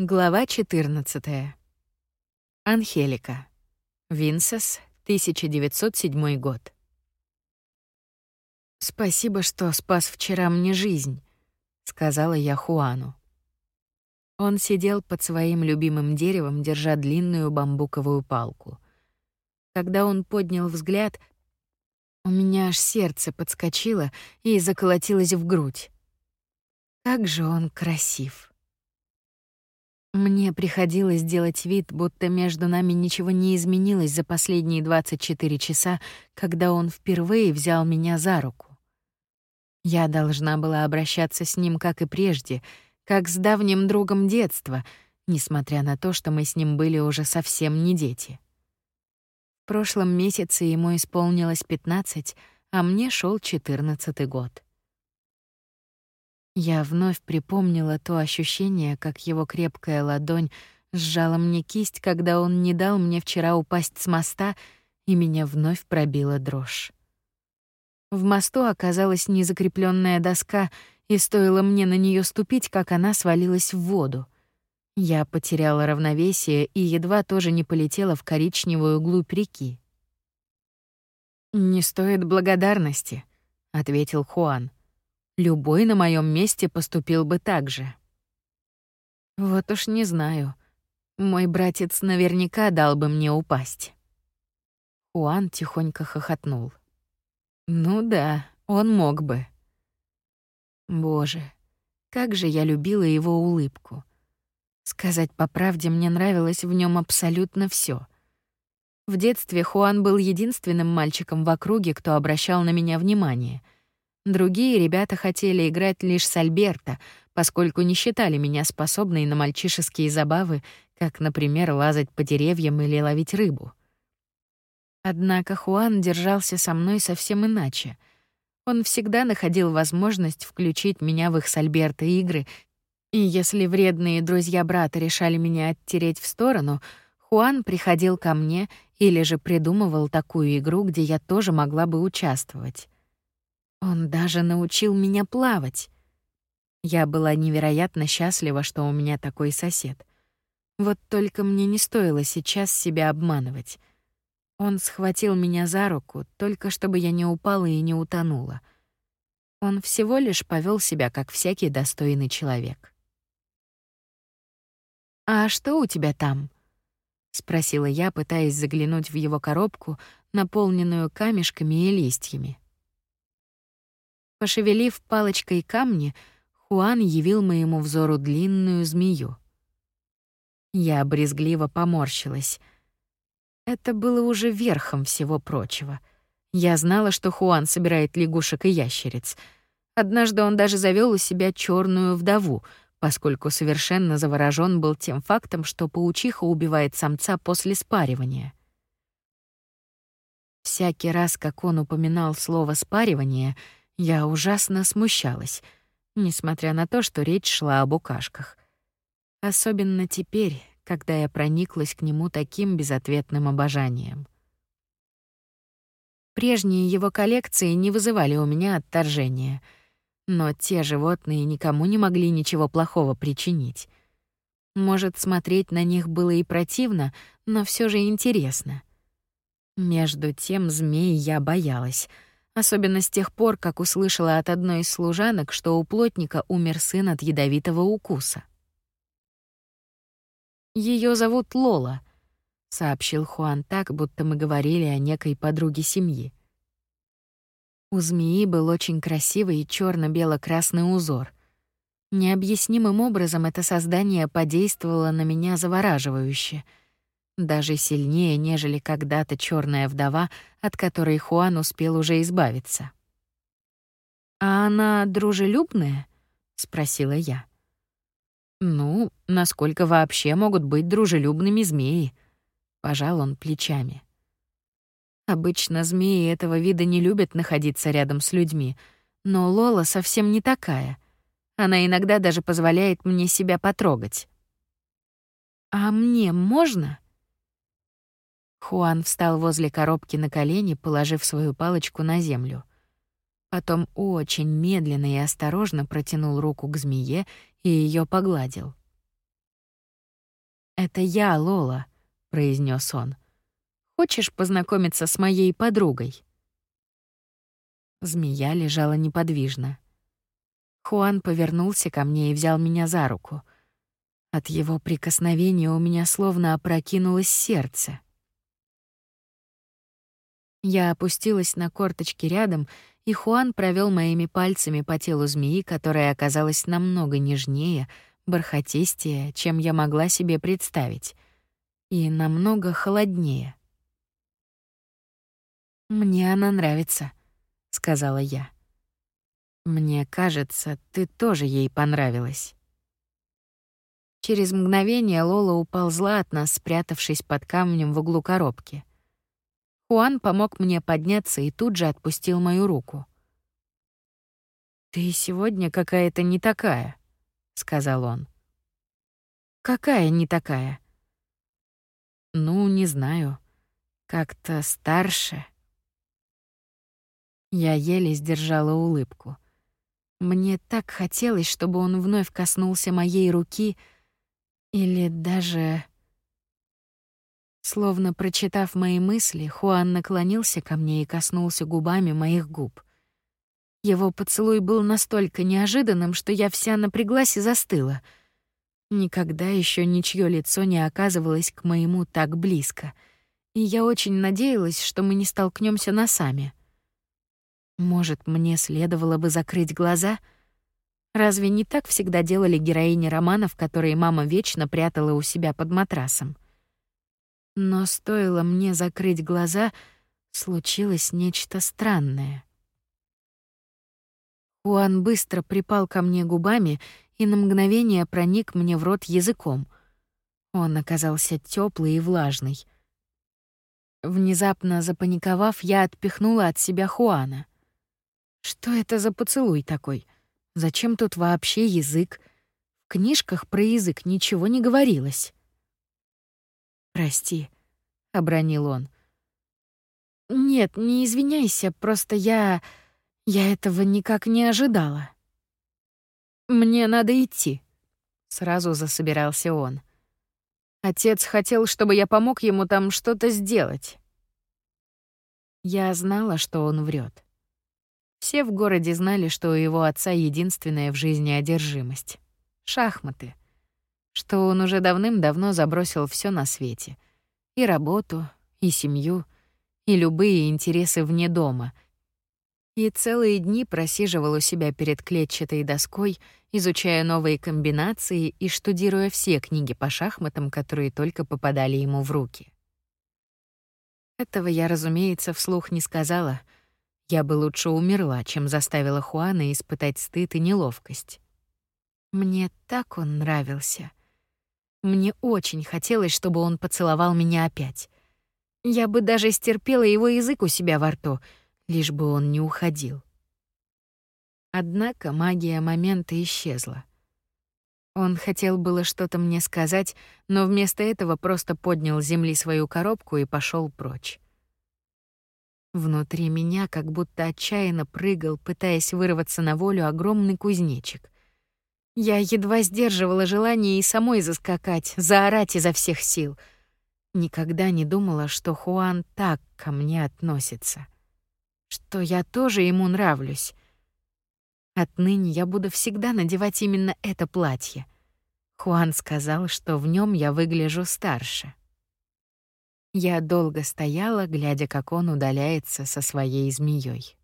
Глава 14. Анхелика. Винсес, 1907 год. Спасибо, что спас вчера мне жизнь, сказала я Хуану. Он сидел под своим любимым деревом, держа длинную бамбуковую палку. Когда он поднял взгляд, у меня аж сердце подскочило и заколотилось в грудь. Как же он красив. Мне приходилось делать вид, будто между нами ничего не изменилось за последние 24 часа, когда он впервые взял меня за руку. Я должна была обращаться с ним, как и прежде, как с давним другом детства, несмотря на то, что мы с ним были уже совсем не дети. В прошлом месяце ему исполнилось 15, а мне шел 14 год. Я вновь припомнила то ощущение, как его крепкая ладонь сжала мне кисть, когда он не дал мне вчера упасть с моста, и меня вновь пробила дрожь. В мосту оказалась незакрепленная доска, и стоило мне на нее ступить, как она свалилась в воду. Я потеряла равновесие и едва тоже не полетела в коричневую глубь реки. «Не стоит благодарности», — ответил Хуан. Любой на моем месте поступил бы так же. Вот уж не знаю. Мой братец наверняка дал бы мне упасть. Хуан тихонько хохотнул. Ну да, он мог бы. Боже, как же я любила его улыбку. Сказать по правде, мне нравилось в нем абсолютно все. В детстве Хуан был единственным мальчиком в округе, кто обращал на меня внимание — Другие ребята хотели играть лишь с Альберто, поскольку не считали меня способной на мальчишеские забавы, как, например, лазать по деревьям или ловить рыбу. Однако Хуан держался со мной совсем иначе. Он всегда находил возможность включить меня в их с Альберто игры, и если вредные друзья брата решали меня оттереть в сторону, Хуан приходил ко мне или же придумывал такую игру, где я тоже могла бы участвовать. Он даже научил меня плавать. Я была невероятно счастлива, что у меня такой сосед. Вот только мне не стоило сейчас себя обманывать. Он схватил меня за руку, только чтобы я не упала и не утонула. Он всего лишь повел себя как всякий достойный человек. «А что у тебя там?» — спросила я, пытаясь заглянуть в его коробку, наполненную камешками и листьями. Пошевелив палочкой камни, Хуан явил моему взору длинную змею. Я брезгливо поморщилась. Это было уже верхом всего прочего. Я знала, что Хуан собирает лягушек и ящериц. Однажды он даже завёл у себя черную вдову, поскольку совершенно заворожён был тем фактом, что паучиха убивает самца после спаривания. Всякий раз, как он упоминал слово «спаривание», я ужасно смущалась, несмотря на то, что речь шла об букашках. Особенно теперь, когда я прониклась к нему таким безответным обожанием. Прежние его коллекции не вызывали у меня отторжения, но те животные никому не могли ничего плохого причинить. Может, смотреть на них было и противно, но все же интересно. Между тем змей я боялась — особенно с тех пор, как услышала от одной из служанок, что у плотника умер сын от ядовитого укуса. Ее зовут Лола, сообщил Хуан так, будто мы говорили о некой подруге семьи. У змеи был очень красивый черно бело красный узор. Необъяснимым образом это создание подействовало на меня завораживающе — даже сильнее, нежели когда-то черная вдова, от которой Хуан успел уже избавиться. «А она дружелюбная?» — спросила я. «Ну, насколько вообще могут быть дружелюбными змеи?» — пожал он плечами. Обычно змеи этого вида не любят находиться рядом с людьми, но Лола совсем не такая. Она иногда даже позволяет мне себя потрогать. «А мне можно?» Хуан встал возле коробки на колени, положив свою палочку на землю. Потом очень медленно и осторожно протянул руку к змее и ее погладил. Это я, Лола, произнес он. Хочешь познакомиться с моей подругой? Змея лежала неподвижно. Хуан повернулся ко мне и взял меня за руку. От его прикосновения у меня словно опрокинулось сердце. Я опустилась на корточки рядом, и Хуан провел моими пальцами по телу змеи, которая оказалась намного нежнее, бархатистее, чем я могла себе представить, и намного холоднее. «Мне она нравится», — сказала я. «Мне кажется, ты тоже ей понравилась». Через мгновение Лола уползла от нас, спрятавшись под камнем в углу коробки. Хуан помог мне подняться и тут же отпустил мою руку. «Ты сегодня какая-то не такая», — сказал он. «Какая не такая?» «Ну, не знаю. Как-то старше». Я еле сдержала улыбку. Мне так хотелось, чтобы он вновь коснулся моей руки или даже... Словно прочитав мои мысли, Хуан наклонился ко мне и коснулся губами моих губ. Его поцелуй был настолько неожиданным, что я вся напряглась и застыла. Никогда еще ничье лицо не оказывалось к моему так близко, и я очень надеялась, что мы не столкнемся носами. Может, мне следовало бы закрыть глаза? Разве не так всегда делали героини романов, которые мама вечно прятала у себя под матрасом? Но стоило мне закрыть глаза, случилось нечто странное. Уан быстро припал ко мне губами и на мгновение проник мне в рот языком. Он оказался теплый и влажный. Внезапно запаниковав, я отпихнула от себя Хуана — что это за поцелуй такой? Зачем тут вообще язык? В книжках про язык ничего не говорилось. «Прости», — обронил он. «Нет, не извиняйся, просто я... я этого никак не ожидала». «Мне надо идти», — сразу засобирался он. Отец хотел, чтобы я помог ему там что-то сделать. Я знала, что он врет. Все в городе знали, что у его отца единственная в жизни одержимость — шахматы. Что он уже давным-давно забросил все на свете. И работу, и семью, и любые интересы вне дома. И целые дни просиживал у себя перед клетчатой доской, изучая новые комбинации и штудируя все книги по шахматам, которые только попадали ему в руки. Этого я, разумеется, вслух не сказала — я бы лучше умерла, чем заставила Хуана испытать стыд и неловкость. Мне так он нравился. Мне очень хотелось, чтобы он поцеловал меня опять. Я бы даже стерпела его язык у себя во рту, лишь бы он не уходил. Однако магия момента исчезла. Он хотел было что-то мне сказать, но вместо этого просто поднял с земли свою коробку и пошел прочь. Внутри меня как будто отчаянно прыгал, пытаясь вырваться на волю огромный кузнечик. Я едва сдерживала желание и самой заскакать, заорать изо всех сил. Никогда не думала, что Хуан так ко мне относится. Что я тоже ему нравлюсь. Отныне я буду всегда надевать именно это платье. Хуан сказал, что в нем я выгляжу старше. Я долго стояла, глядя, как он удаляется со своей змеей.